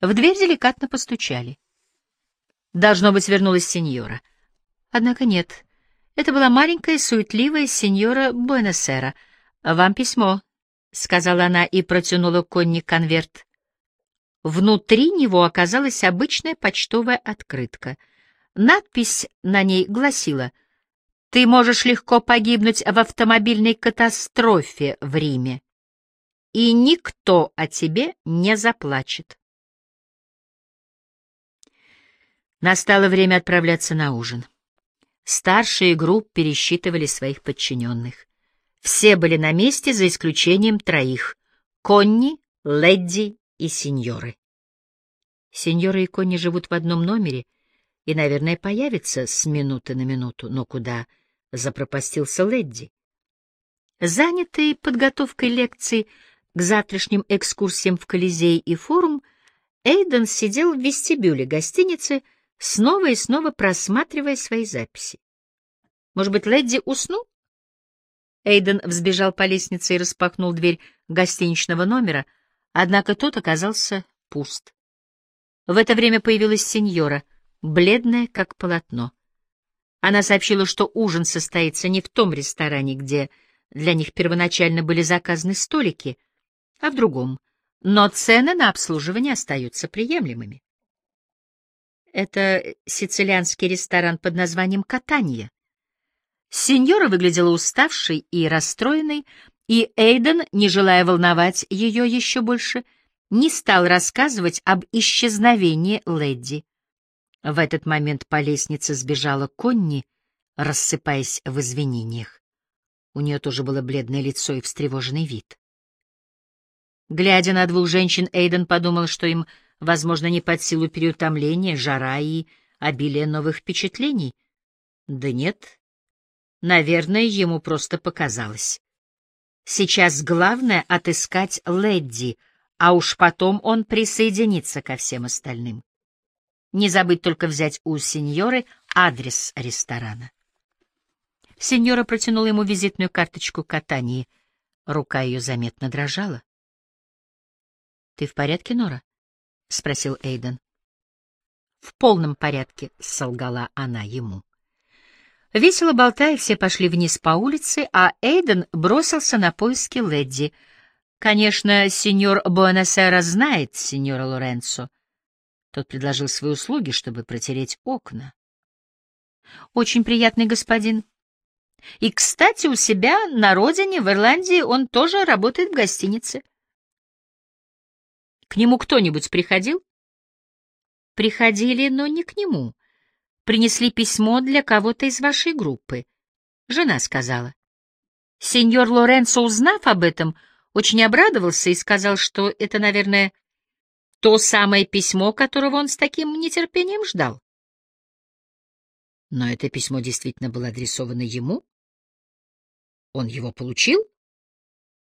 В дверь деликатно постучали. Должно быть, вернулась сеньора. Однако нет. Это была маленькая, суетливая сеньора Буэносера. «Вам письмо», — сказала она и протянула Конни конверт. Внутри него оказалась обычная почтовая открытка. Надпись на ней гласила «Ты можешь легко погибнуть в автомобильной катастрофе в Риме, и никто о тебе не заплачет». Настало время отправляться на ужин. Старшие групп пересчитывали своих подчиненных. Все были на месте, за исключением троих — Конни, Ледди и сеньоры. Сеньоры и Конни живут в одном номере и, наверное, появятся с минуты на минуту, но куда запропастился Ледди? Занятый подготовкой лекций к завтрашним экскурсиям в Колизей и форум, Эйден сидел в вестибюле гостиницы, снова и снова просматривая свои записи. Может быть, Лэдди уснул? Эйден взбежал по лестнице и распахнул дверь гостиничного номера, однако тот оказался пуст. В это время появилась сеньора, бледная, как полотно. Она сообщила, что ужин состоится не в том ресторане, где для них первоначально были заказаны столики, а в другом, но цены на обслуживание остаются приемлемыми. Это сицилианский ресторан под названием «Катанья». Сеньора выглядела уставшей и расстроенной, и Эйден, не желая волновать ее еще больше, не стал рассказывать об исчезновении леди. В этот момент по лестнице сбежала Конни, рассыпаясь в извинениях. У нее тоже было бледное лицо и встревоженный вид. Глядя на двух женщин, Эйден подумал, что им возможно, не под силу переутомления, жара и обилие новых впечатлений. Да нет, наверное, ему просто показалось. Сейчас главное — отыскать Ледди, а уж потом он присоединится ко всем остальным. Не забыть только взять у сеньоры адрес ресторана. Сеньора протянула ему визитную карточку катании. Рука ее заметно дрожала. — Ты в порядке, Нора? — спросил Эйден. «В полном порядке», — солгала она ему. Весело болтая, все пошли вниз по улице, а Эйден бросился на поиски Ледди. Конечно, сеньор Буэносера знает сеньора Лоренцо. Тот предложил свои услуги, чтобы протереть окна. «Очень приятный господин. И, кстати, у себя на родине, в Ирландии, он тоже работает в гостинице. К нему кто-нибудь приходил? Приходили, но не к нему. Принесли письмо для кого-то из вашей группы. Жена сказала. Сеньор Лоренцо, узнав об этом, очень обрадовался и сказал, что это, наверное, то самое письмо, которого он с таким нетерпением ждал. Но это письмо действительно было адресовано ему? Он его получил?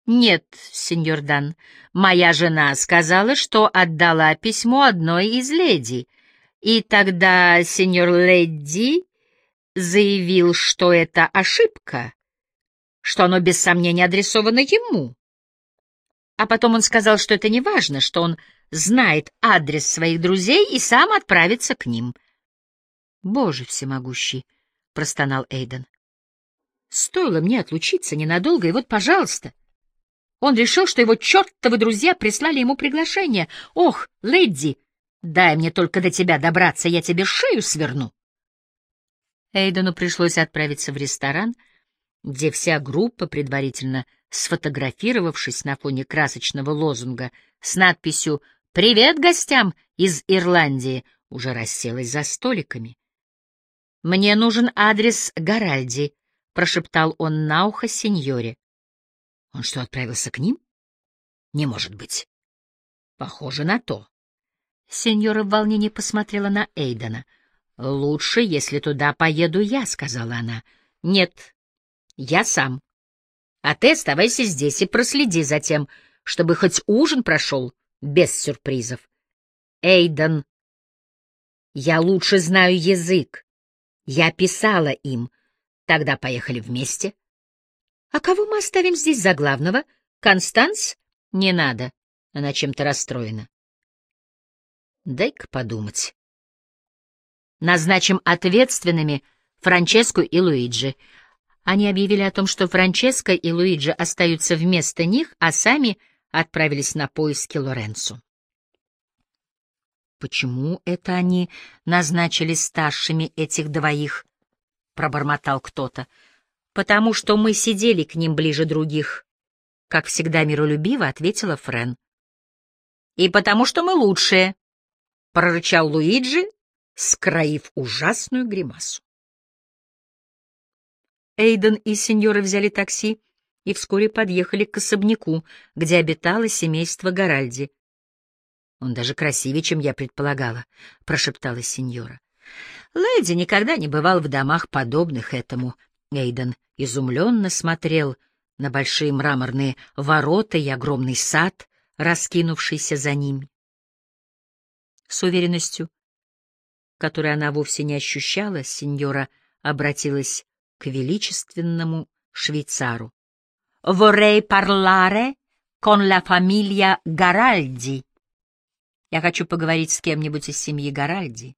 «Нет, сеньор Дан, моя жена сказала, что отдала письмо одной из леди, и тогда сеньор Леди заявил, что это ошибка, что оно без сомнения адресовано ему. А потом он сказал, что это не важно, что он знает адрес своих друзей и сам отправится к ним. «Боже всемогущий!» — простонал Эйден. «Стоило мне отлучиться ненадолго, и вот, пожалуйста...» Он решил, что его чертовы друзья прислали ему приглашение. «Ох, леди, дай мне только до тебя добраться, я тебе шею сверну!» Эйдену пришлось отправиться в ресторан, где вся группа, предварительно сфотографировавшись на фоне красочного лозунга с надписью «Привет гостям из Ирландии», уже расселась за столиками. «Мне нужен адрес Гаральди», — прошептал он на ухо сеньоре. Он что, отправился к ним? Не может быть. Похоже на то. Сеньора в волнении посмотрела на Эйдена. «Лучше, если туда поеду я», — сказала она. «Нет, я сам. А ты оставайся здесь и проследи за тем, чтобы хоть ужин прошел без сюрпризов. Эйден, я лучше знаю язык. Я писала им. Тогда поехали вместе. А кого мы оставим здесь за главного? Констанс? Не надо. Она чем-то расстроена. Дай-ка подумать. Назначим ответственными Франческу и Луиджи. Они объявили о том, что Франческо и Луиджи остаются вместо них, а сами отправились на поиски Лоренцо. «Почему это они назначили старшими этих двоих?» — пробормотал кто-то. «Потому что мы сидели к ним ближе других», — как всегда миролюбиво ответила Френ. «И потому что мы лучшие», — прорычал Луиджи, скроив ужасную гримасу. Эйден и сеньоры взяли такси и вскоре подъехали к особняку, где обитало семейство Гаральди. «Он даже красивее, чем я предполагала», — прошептала сеньора. Леди никогда не бывал в домах, подобных этому. Эйден изумленно смотрел на большие мраморные ворота и огромный сад, раскинувшийся за ними. С уверенностью, которой она вовсе не ощущала, сеньора обратилась к величественному швейцару. «Vorrei parlare con la famiglia Гаральди». Я хочу поговорить с кем-нибудь из семьи Гаральди.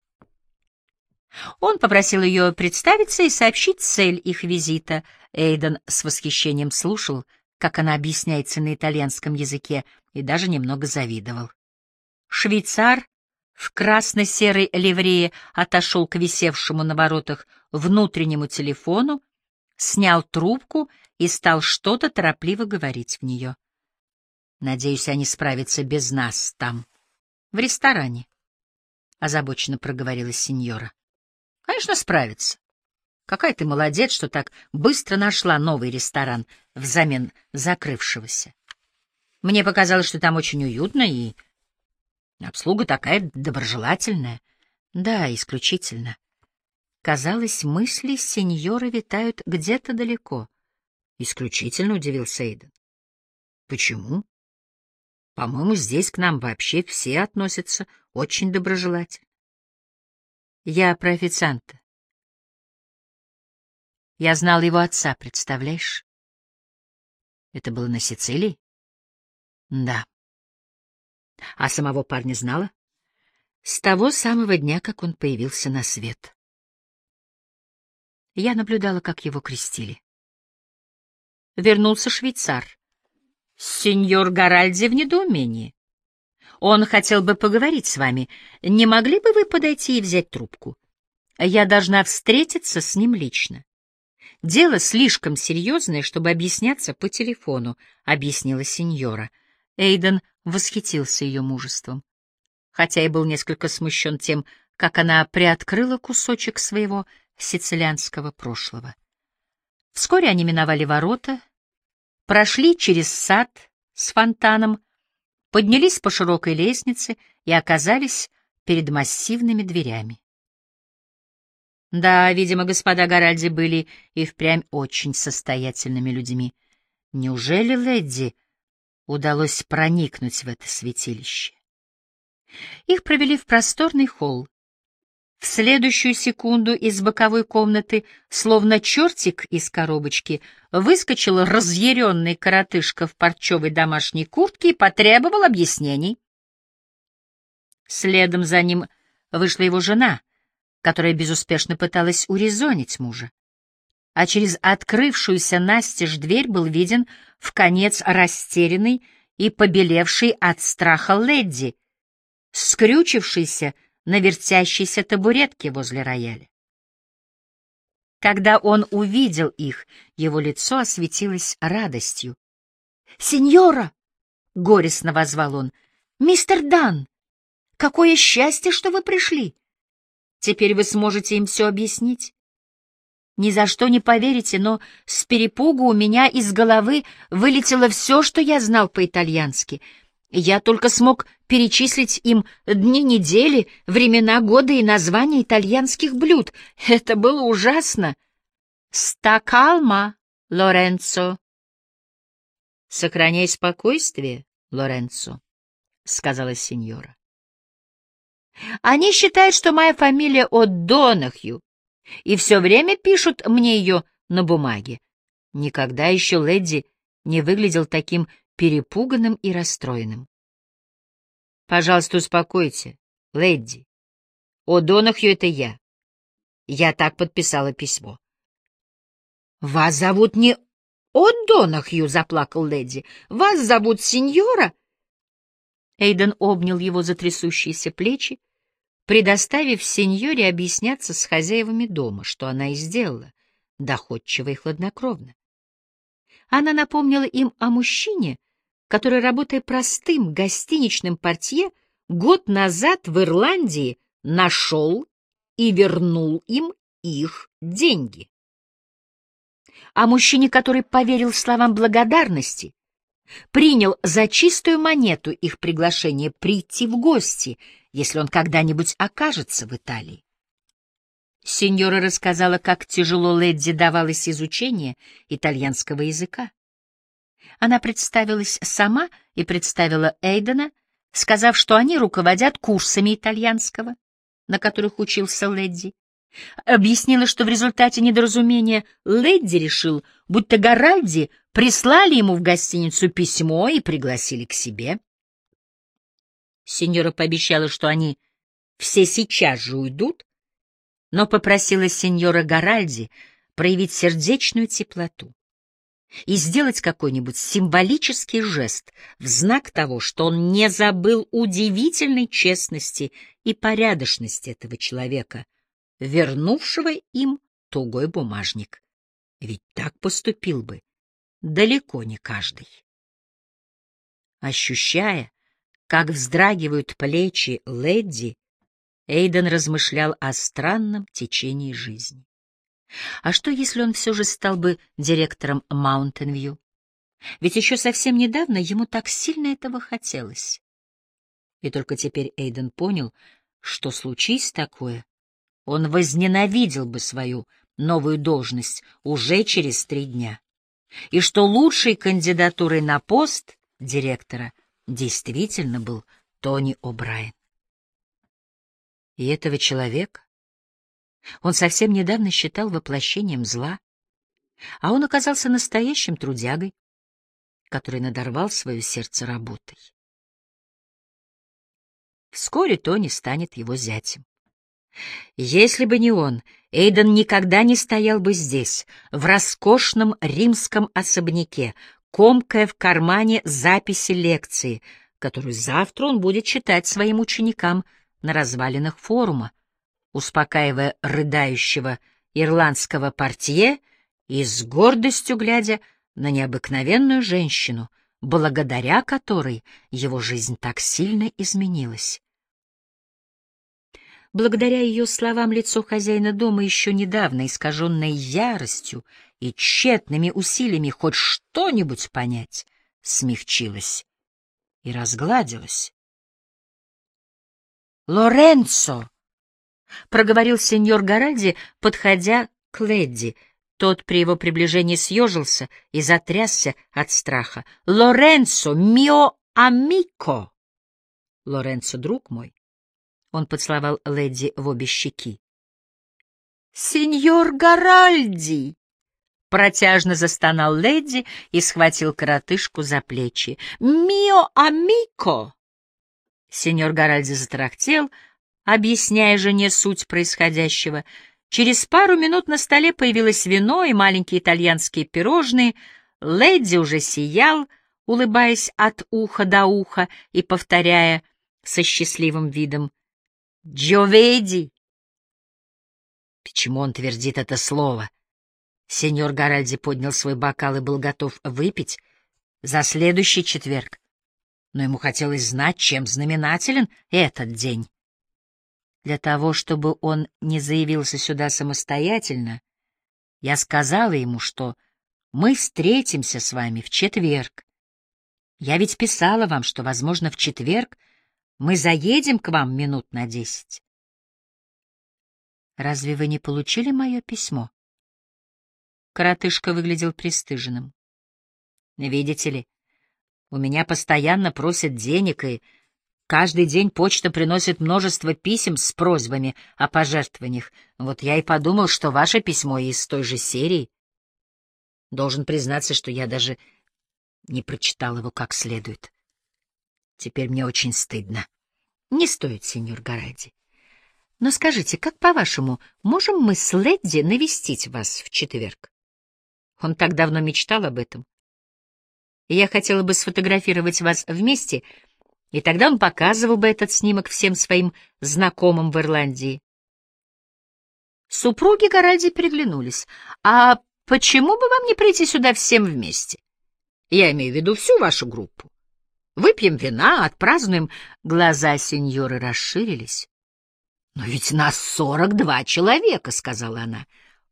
Он попросил ее представиться и сообщить цель их визита. Эйден с восхищением слушал, как она объясняется на итальянском языке, и даже немного завидовал. Швейцар в красно-серой ливрее отошел к висевшему на воротах внутреннему телефону, снял трубку и стал что-то торопливо говорить в нее. «Надеюсь, они справятся без нас там, в ресторане», — озабоченно проговорила сеньора. «Конечно, справятся. Какая ты молодец, что так быстро нашла новый ресторан взамен закрывшегося. Мне показалось, что там очень уютно и Обслуга такая доброжелательная. Да, исключительно. Казалось, мысли сеньора витают где-то далеко. Исключительно удивился Эйден. Почему? По-моему, здесь к нам вообще все относятся очень доброжелательно. Я про официанта. Я знал его отца, представляешь? Это было на Сицилии? Да. А самого парня знала? С того самого дня, как он появился на свет. Я наблюдала, как его крестили. Вернулся швейцар. Сеньор Гаральди в недоумении. Он хотел бы поговорить с вами. Не могли бы вы подойти и взять трубку? Я должна встретиться с ним лично. Дело слишком серьезное, чтобы объясняться по телефону, — объяснила сеньора. Эйден восхитился ее мужеством, хотя и был несколько смущен тем, как она приоткрыла кусочек своего сицилианского прошлого. Вскоре они миновали ворота, прошли через сад с фонтаном, поднялись по широкой лестнице и оказались перед массивными дверями. Да, видимо, господа Гаральди были и впрямь очень состоятельными людьми. Неужели леди удалось проникнуть в это святилище. Их провели в просторный холл. В следующую секунду из боковой комнаты, словно чертик из коробочки, выскочил разъяренный коротышка в парчевой домашней куртке и потребовал объяснений. Следом за ним вышла его жена, которая безуспешно пыталась урезонить мужа а через открывшуюся настежь дверь был виден в конец растерянный и побелевший от страха леди, скрючившийся на вертящейся табуретке возле рояля. Когда он увидел их, его лицо осветилось радостью. «Сеньора!» — горестно возвал он. «Мистер Дан! Какое счастье, что вы пришли! Теперь вы сможете им все объяснить. Ни за что не поверите, но с перепугу у меня из головы вылетело все, что я знал по-итальянски. Я только смог перечислить им дни недели, времена года и названия итальянских блюд. Это было ужасно. «Стакалма, Лоренцо». «Сохраняй спокойствие, Лоренцо», — сказала сеньора. «Они считают, что моя фамилия О'Донахью, и все время пишут мне ее на бумаге. Никогда еще леди не выглядел таким перепуганным и расстроенным. «Пожалуйста, успокойте. Лэдди, о Донахью это я. Я так подписала письмо. — Вас зовут не О Донахью, — заплакал леди. — Вас зовут сеньора. Эйден обнял его за трясущиеся плечи, предоставив сеньоре объясняться с хозяевами дома, что она и сделала, доходчиво и хладнокровно. Она напомнила им о мужчине, который, работая простым гостиничным портье, год назад в Ирландии нашел и вернул им их деньги. О мужчине, который поверил словам благодарности, принял за чистую монету их приглашение прийти в гости, если он когда-нибудь окажется в Италии. Сеньора рассказала, как тяжело Ледди давалось изучение итальянского языка. Она представилась сама и представила Эйдена, сказав, что они руководят курсами итальянского, на которых учился Ледди. Объяснила, что в результате недоразумения Ледди решил, будто Гаральди прислали ему в гостиницу письмо и пригласили к себе. Сеньора пообещала, что они все сейчас же уйдут, но попросила сеньора Гаральди проявить сердечную теплоту и сделать какой-нибудь символический жест в знак того, что он не забыл удивительной честности и порядочности этого человека, вернувшего им тугой бумажник. Ведь так поступил бы далеко не каждый. Ощущая, как вздрагивают плечи леди, Эйден размышлял о странном течении жизни. А что, если он все же стал бы директором Маунтин-Вью? Ведь еще совсем недавно ему так сильно этого хотелось. И только теперь Эйден понял, что случись такое, он возненавидел бы свою новую должность уже через три дня, и что лучшей кандидатурой на пост директора действительно был Тони О'Брайен. И этого человека он совсем недавно считал воплощением зла, а он оказался настоящим трудягой, который надорвал свое сердце работой. Вскоре Тони станет его зятем. Если бы не он, Эйден никогда не стоял бы здесь, в роскошном римском особняке, комкая в кармане записи лекции, которую завтра он будет читать своим ученикам на развалинах форума, успокаивая рыдающего ирландского портье и с гордостью глядя на необыкновенную женщину, благодаря которой его жизнь так сильно изменилась. Благодаря ее словам лицо хозяина дома, еще недавно искаженное яростью и тщетными усилиями хоть что-нибудь понять, смягчилось и разгладилось. «Лоренцо!» — проговорил сеньор Гаральди, подходя к Ледди. Тот при его приближении съежился и затрясся от страха. «Лоренцо, мио амико!» «Лоренцо, друг мой!» Он поцеловал леди в обе щеки. «Сеньор Гаральди!» Протяжно застонал леди и схватил коротышку за плечи. «Мио амико!» Сеньор Гаральди затарахтел, объясняя жене суть происходящего. Через пару минут на столе появилось вино и маленькие итальянские пирожные. Леди уже сиял, улыбаясь от уха до уха и повторяя со счастливым видом «Джоведи!» Почему он твердит это слово? Сеньор Гаральди поднял свой бокал и был готов выпить за следующий четверг, но ему хотелось знать, чем знаменателен этот день. Для того, чтобы он не заявился сюда самостоятельно, я сказала ему, что мы встретимся с вами в четверг. Я ведь писала вам, что, возможно, в четверг мы заедем к вам минут на десять. Разве вы не получили мое письмо? Коротышка выглядел пристыженным. Видите ли, у меня постоянно просят денег и Каждый день почта приносит множество писем с просьбами о пожертвованиях. Вот я и подумал, что ваше письмо из той же серии. Должен признаться, что я даже не прочитал его как следует. Теперь мне очень стыдно. Не стоит, сеньор Гаради. Но скажите, как по-вашему, можем мы с Ледди навестить вас в четверг? Он так давно мечтал об этом. Я хотела бы сфотографировать вас вместе, и тогда он показывал бы этот снимок всем своим знакомым в Ирландии. Супруги Гаральди переглянулись. «А почему бы вам не прийти сюда всем вместе? Я имею в виду всю вашу группу. Выпьем вина, отпразднуем». Глаза сеньоры расширились. «Но ведь нас сорок два человека», — сказала она.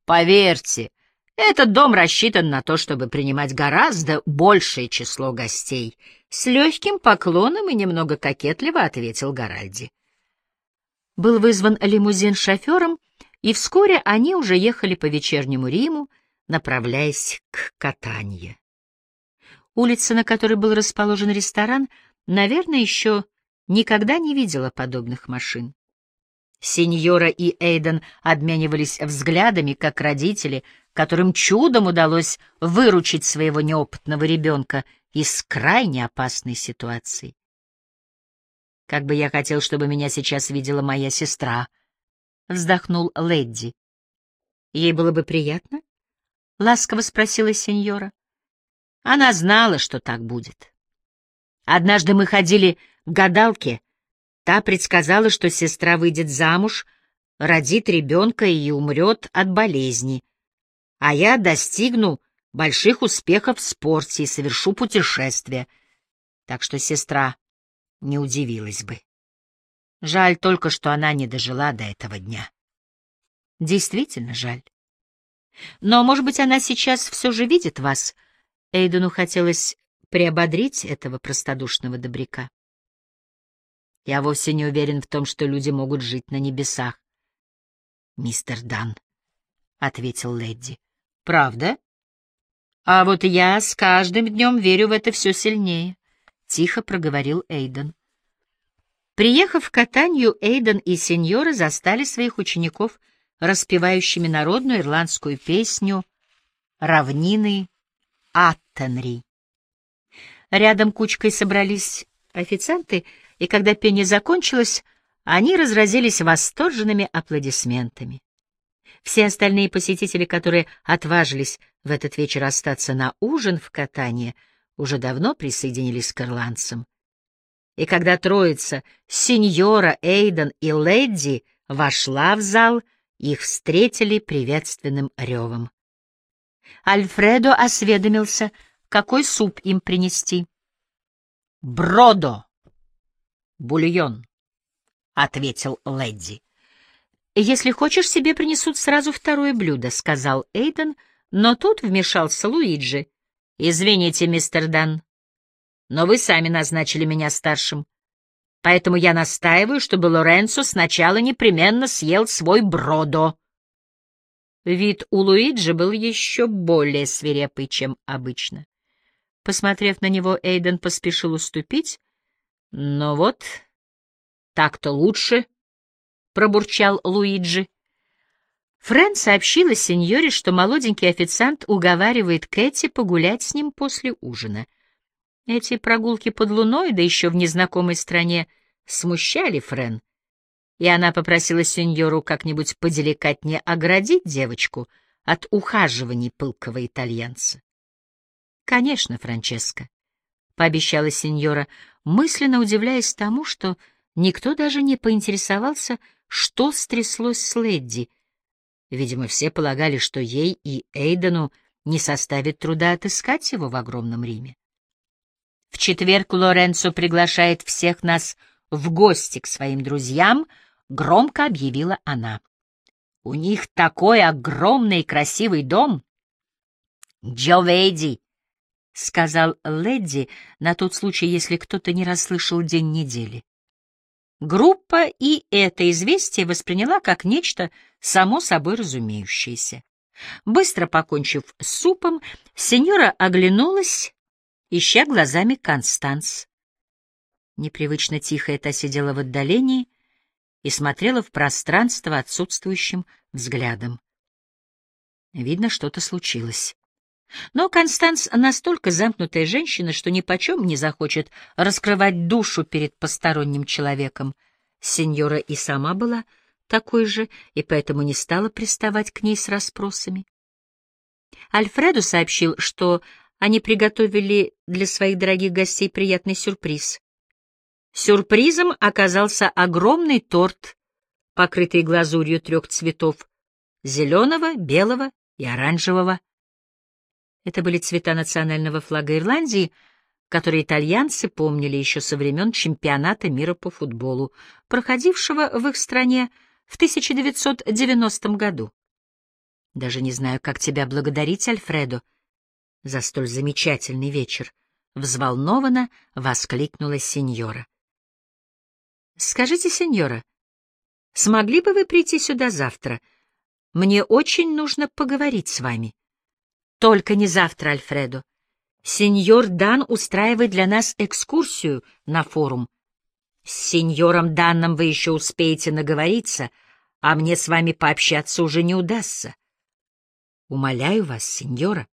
«Поверьте, этот дом рассчитан на то, чтобы принимать гораздо большее число гостей». С легким поклоном и немного кокетливо ответил Гаральди. Был вызван лимузин шофером, и вскоре они уже ехали по вечернему Риму, направляясь к Катанье. Улица, на которой был расположен ресторан, наверное, еще никогда не видела подобных машин. Сеньора и Эйден обменивались взглядами, как родители, которым чудом удалось выручить своего неопытного ребенка из крайне опасной ситуации. Как бы я хотел, чтобы меня сейчас видела моя сестра, — вздохнул Лэдди. «Ей было бы приятно?» — ласково спросила сеньора. Она знала, что так будет. Однажды мы ходили к гадалке. Та предсказала, что сестра выйдет замуж, родит ребенка и умрет от болезни. А я достигну больших успехов в спорте и совершу путешествие. Так что сестра не удивилась бы. Жаль только, что она не дожила до этого дня. Действительно жаль. Но, может быть, она сейчас все же видит вас. Эйдену хотелось приободрить этого простодушного добряка. Я вовсе не уверен в том, что люди могут жить на небесах. Мистер Дан, — ответил Лэдди. Правда? А вот я с каждым днем верю в это все сильнее, — тихо проговорил Эйден. Приехав в Катанью, Эйден и сеньоры застали своих учеников распевающими народную ирландскую песню «Равнины Аттенри». Рядом кучкой собрались официанты, и когда пение закончилось, они разразились восторженными аплодисментами. Все остальные посетители, которые отважились в этот вечер остаться на ужин в Катании, уже давно присоединились к ирландцам. И когда троица, сеньора, Эйден и Лэдди, вошла в зал, их встретили приветственным ревом. Альфредо осведомился, какой суп им принести. «Бродо! Бульон!» — ответил Лэдди. «Если хочешь, себе принесут сразу второе блюдо», — сказал Эйден, но тут вмешался Луиджи. «Извините, мистер Дан, но вы сами назначили меня старшим. Поэтому я настаиваю, чтобы Лоренцо сначала непременно съел свой бродо. Вид у Луиджи был еще более свирепый, чем обычно. Посмотрев на него, Эйден поспешил уступить. Но вот так-то лучше, — пробурчал Луиджи. Фрэн сообщила сеньоре, что молоденький официант уговаривает Кэти погулять с ним после ужина — эти прогулки под луной, да еще в незнакомой стране, смущали Френ, и она попросила сеньору как-нибудь поделикатнее оградить девочку от ухаживаний пылкого итальянца. «Конечно, Франческо», — пообещала сеньора, мысленно удивляясь тому, что никто даже не поинтересовался, что стряслось с Ледди. Видимо, все полагали, что ей и Эйдену не составит труда отыскать его в огромном Риме. В четверг Лоренцо приглашает всех нас в гости к своим друзьям, громко объявила она. У них такой огромный и красивый дом. Джовейди, сказал Ледди на тот случай, если кто-то не расслышал день недели. Группа и это известие восприняла как нечто само собой разумеющееся. Быстро покончив с супом, сеньора оглянулась ища глазами Констанс. Непривычно тихо та сидела в отдалении и смотрела в пространство отсутствующим взглядом. Видно, что-то случилось. Но Констанс настолько замкнутая женщина, что ни почем не захочет раскрывать душу перед посторонним человеком — Сеньора и сама была такой же, и поэтому не стала приставать к ней с расспросами. Альфреду сообщил, что они приготовили для своих дорогих гостей приятный сюрприз. Сюрпризом оказался огромный торт, покрытый глазурью трех цветов — зеленого, белого и оранжевого. Это были цвета национального флага Ирландии, которые итальянцы помнили еще со времен чемпионата мира по футболу, проходившего в их стране в 1990 году. Даже не знаю, как тебя благодарить, Альфредо, за столь замечательный вечер, — взволнованно воскликнула сеньора. — Скажите, сеньора, смогли бы вы прийти сюда завтра? Мне очень нужно поговорить с вами. — Только не завтра, Альфредо. Сеньор Дан устраивает для нас экскурсию на форум. С сеньором Данном вы еще успеете наговориться, а мне с вами пообщаться уже не удастся. Умоляю вас, сеньора.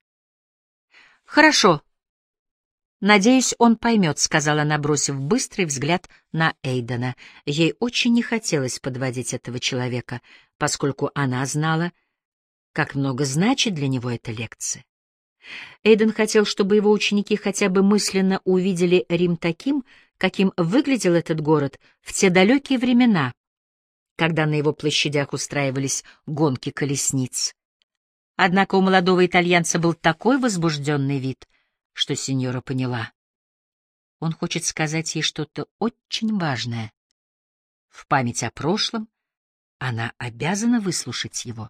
Хорошо. Надеюсь, он поймет, сказала она, бросив быстрый взгляд на Эйдена. Ей очень не хотелось подводить этого человека, поскольку она знала, как много значит для него эта лекция. Эйден хотел, чтобы его ученики хотя бы мысленно увидели Рим таким, каким выглядел этот город в те далекие времена, когда на его площадях устраивались гонки колесниц. Однако у молодого итальянца был такой возбужденный вид, что сеньора поняла. Он хочет сказать ей что-то очень важное. В память о прошлом она обязана выслушать его.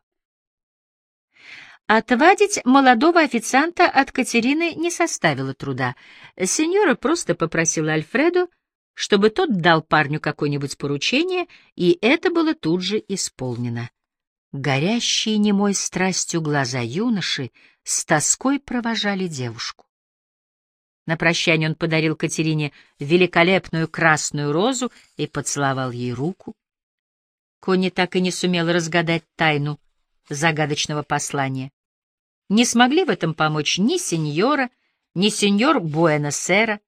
Отвадить молодого официанта от Катерины не составило труда. Сеньора просто попросила Альфреду, чтобы тот дал парню какое-нибудь поручение, и это было тут же исполнено. Горящие немой страстью глаза юноши с тоской провожали девушку. На прощание он подарил Катерине великолепную красную розу и поцеловал ей руку. Конни так и не сумела разгадать тайну загадочного послания. Не смогли в этом помочь ни сеньора, ни сеньор Буэносера.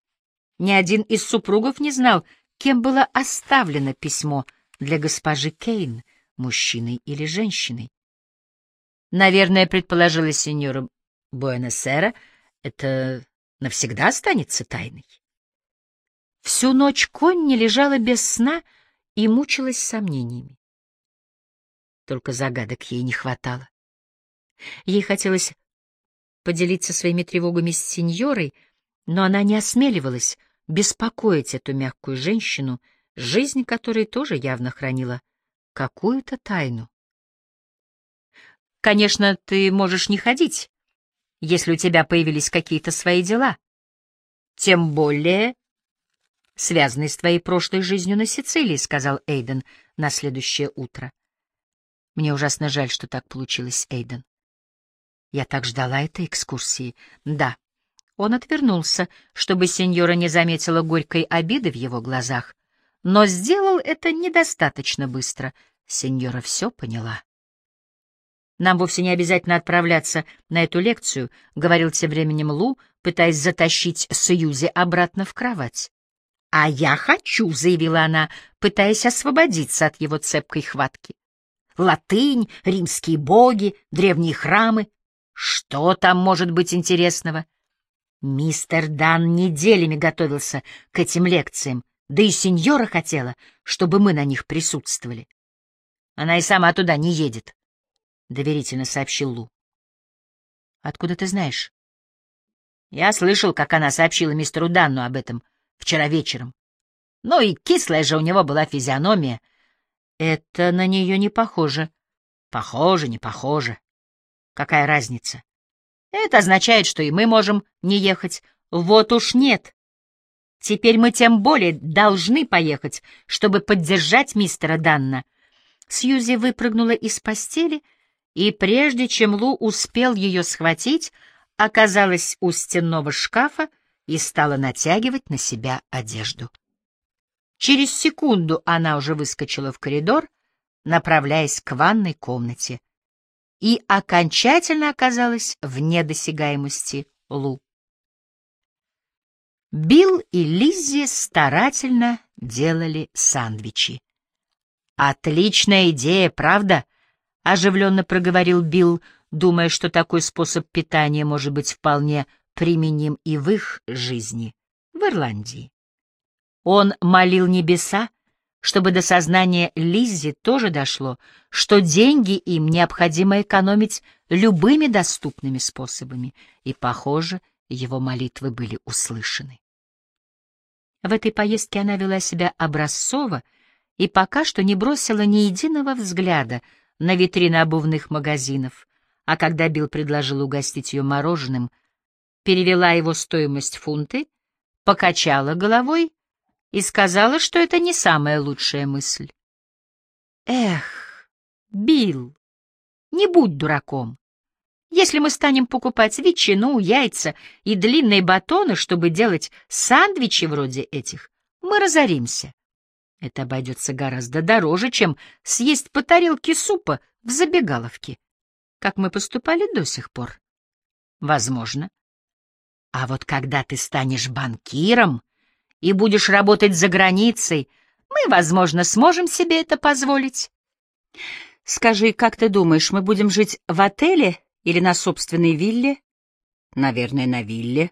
Ни один из супругов не знал, кем было оставлено письмо для госпожи Кейн — мужчиной или женщиной. Наверное, предположила сеньора Буэносера, это навсегда останется тайной. Всю ночь Конни лежала без сна и мучилась сомнениями. Только загадок ей не хватало. Ей хотелось поделиться своими тревогами с сеньорой, но она не осмеливалась беспокоить эту мягкую женщину, жизнь которой тоже явно хранила какую-то тайну. Конечно, ты можешь не ходить, если у тебя появились какие-то свои дела. Тем более связанные с твоей прошлой жизнью на Сицилии, — сказал Эйден на следующее утро. Мне ужасно жаль, что так получилось, Эйден. Я так ждала этой экскурсии. Да. Он отвернулся, чтобы сеньора не заметила горькой обиды в его глазах но сделал это недостаточно быстро. Сеньора все поняла. «Нам вовсе не обязательно отправляться на эту лекцию», — говорил тем временем Лу, пытаясь затащить Сьюзи обратно в кровать. «А я хочу», — заявила она, пытаясь освободиться от его цепкой хватки. «Латынь, римские боги, древние храмы. Что там может быть интересного?» Мистер Дан неделями готовился к этим лекциям. Да и сеньора хотела, чтобы мы на них присутствовали. Она и сама туда не едет, — доверительно сообщил Лу. — Откуда ты знаешь? Я слышал, как она сообщила мистеру Данну об этом вчера вечером. Ну и кислая же у него была физиономия. Это на нее не похоже. Похоже, не похоже. Какая разница? Это означает, что и мы можем не ехать. Вот уж нет. Теперь мы тем более должны поехать, чтобы поддержать мистера Данна. Сьюзи выпрыгнула из постели, и прежде чем Лу успел ее схватить, оказалась у стенного шкафа и стала натягивать на себя одежду. Через секунду она уже выскочила в коридор, направляясь к ванной комнате, и окончательно оказалась вне досягаемости Лу. Билл и Лиззи старательно делали сандвичи. Отличная идея, правда? Оживленно проговорил Билл, думая, что такой способ питания может быть вполне применим и в их жизни, в Ирландии. Он молил небеса, чтобы до сознания Лиззи тоже дошло, что деньги им необходимо экономить любыми доступными способами, и, похоже, его молитвы были услышаны. В этой поездке она вела себя образцово и пока что не бросила ни единого взгляда на витрины обувных магазинов, а когда Билл предложил угостить ее мороженым, перевела его стоимость фунты, покачала головой и сказала, что это не самая лучшая мысль. Эх, Билл, не будь дураком. Если мы станем покупать ветчину, яйца и длинные батоны, чтобы делать сандвичи вроде этих, мы разоримся. Это обойдется гораздо дороже, чем съесть по тарелке супа в забегаловке, как мы поступали до сих пор. Возможно. А вот когда ты станешь банкиром, и будешь работать за границей, мы, возможно, сможем себе это позволить. Скажи, как ты думаешь, мы будем жить в отеле или на собственной вилле? Наверное, на вилле.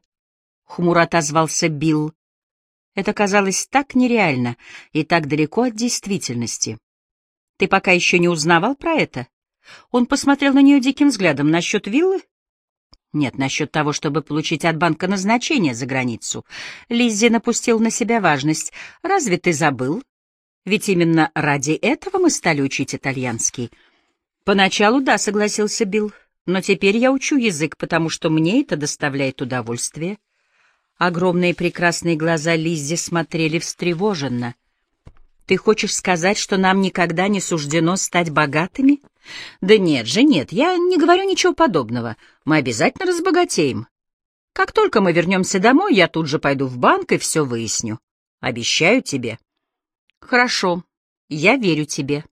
Хмуро отозвался Билл. Это казалось так нереально и так далеко от действительности. Ты пока еще не узнавал про это? Он посмотрел на нее диким взглядом. Насчет виллы? Нет, насчет того, чтобы получить от банка назначение за границу. Лиззи напустил на себя важность. Разве ты забыл? Ведь именно ради этого мы стали учить итальянский. Поначалу да, согласился Билл, но теперь я учу язык, потому что мне это доставляет удовольствие. Огромные прекрасные глаза Лиззи смотрели встревоженно. Ты хочешь сказать, что нам никогда не суждено стать богатыми? Да нет же, нет, я не говорю ничего подобного. Мы обязательно разбогатеем. Как только мы вернемся домой, я тут же пойду в банк и все выясню. Обещаю тебе. Хорошо, я верю тебе.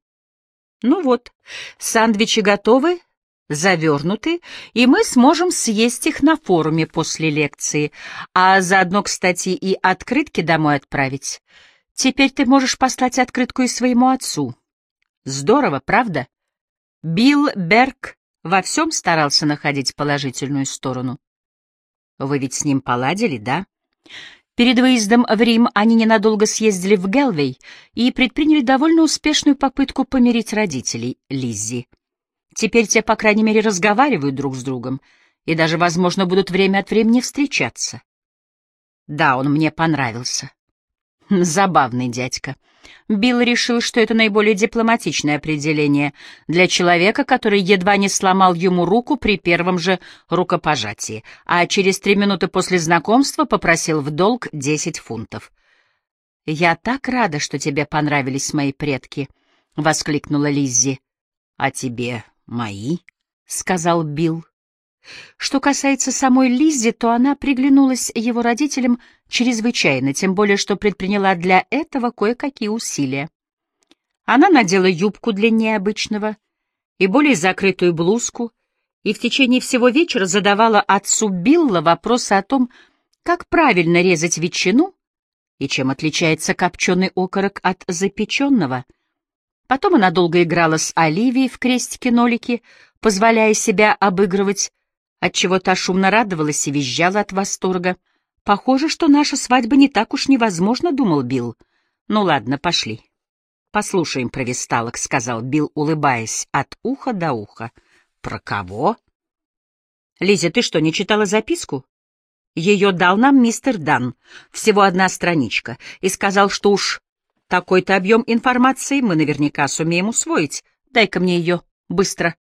Ну вот, сандвичи готовы, завернуты, и мы сможем съесть их на форуме после лекции, а заодно, кстати, и открытки домой отправить. Теперь ты можешь послать открытку и своему отцу. Здорово, правда? Билл Берг во всем старался находить положительную сторону. Вы ведь с ним поладили, да? Перед выездом в Рим они ненадолго съездили в Гелвей и предприняли довольно успешную попытку помирить родителей Лиззи. Теперь те, по крайней мере, разговаривают друг с другом и даже, возможно, будут время от времени встречаться. Да, он мне понравился. Забавный дядька. Билл решил, что это наиболее дипломатичное определение для человека, который едва не сломал ему руку при первом же рукопожатии, а через три минуты после знакомства попросил в долг десять фунтов. «Я так рада, что тебе понравились мои предки», — воскликнула Лиззи. «А тебе мои?» — сказал Билл. Что касается самой Лиззи, то она приглянулась его родителям чрезвычайно, тем более что предприняла для этого кое-какие усилия. Она надела юбку длиннее обычного и более закрытую блузку, и в течение всего вечера задавала отцу Билла вопросы о том, как правильно резать ветчину и чем отличается копченый окорок от запеченного. Потом она долго играла с Оливией в крестике-нолике, позволяя себя обыгрывать, отчего та шумно радовалась и визжала от восторга. «Похоже, что наша свадьба не так уж невозможна», — думал Билл. «Ну ладно, пошли». «Послушаем про весталок», — сказал Билл, улыбаясь от уха до уха. «Про кого?» «Лиза, ты что, не читала записку?» Ее дал нам мистер Дан, всего одна страничка, и сказал, что уж такой-то объем информации мы наверняка сумеем усвоить. Дай-ка мне ее, быстро.